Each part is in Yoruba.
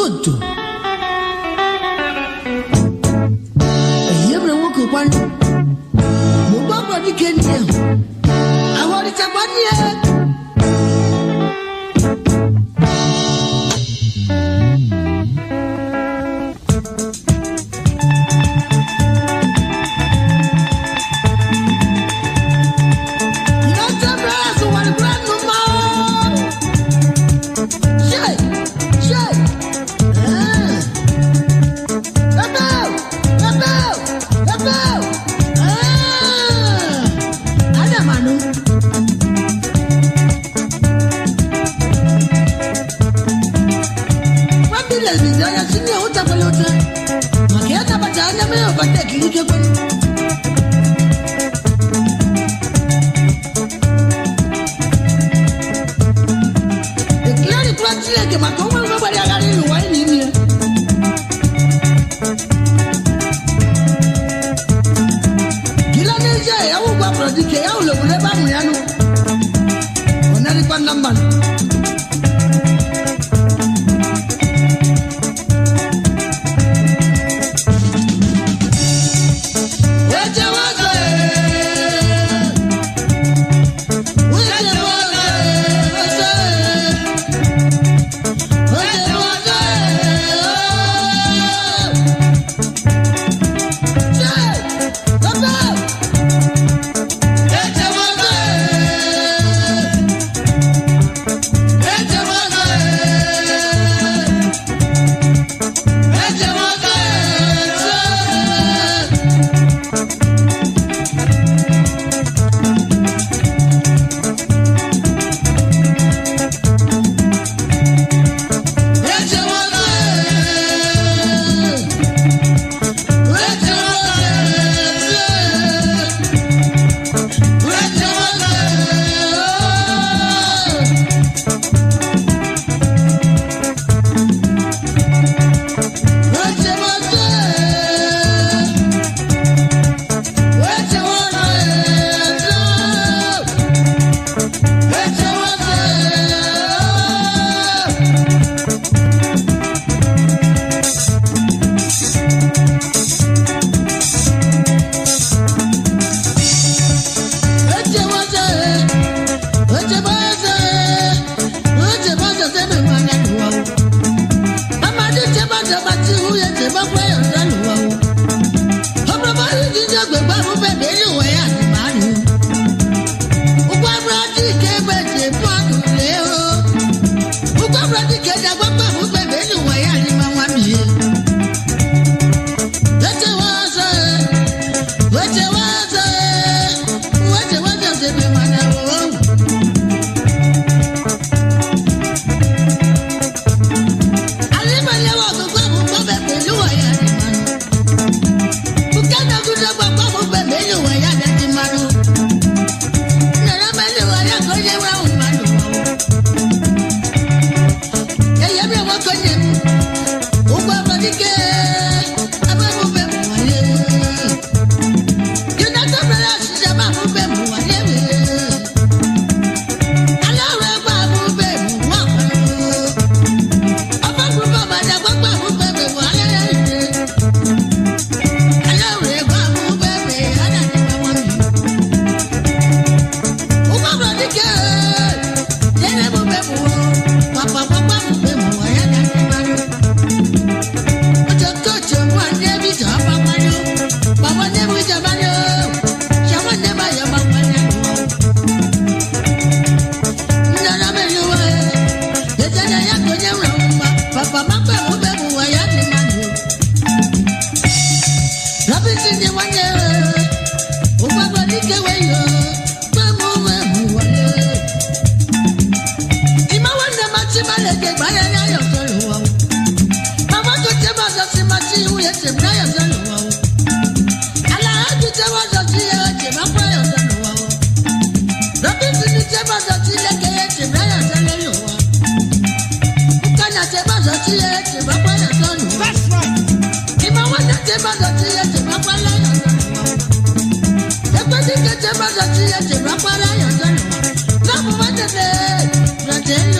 koto eyemre nwoke kwan mụgbakwa dike ndị ahụ ahụ ọdịchakwa ndị ahụ wanye ụgbọgbọrọ ike wee yoo Rajin rapara ya jana, na mu wata ne, rajin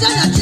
Yeah.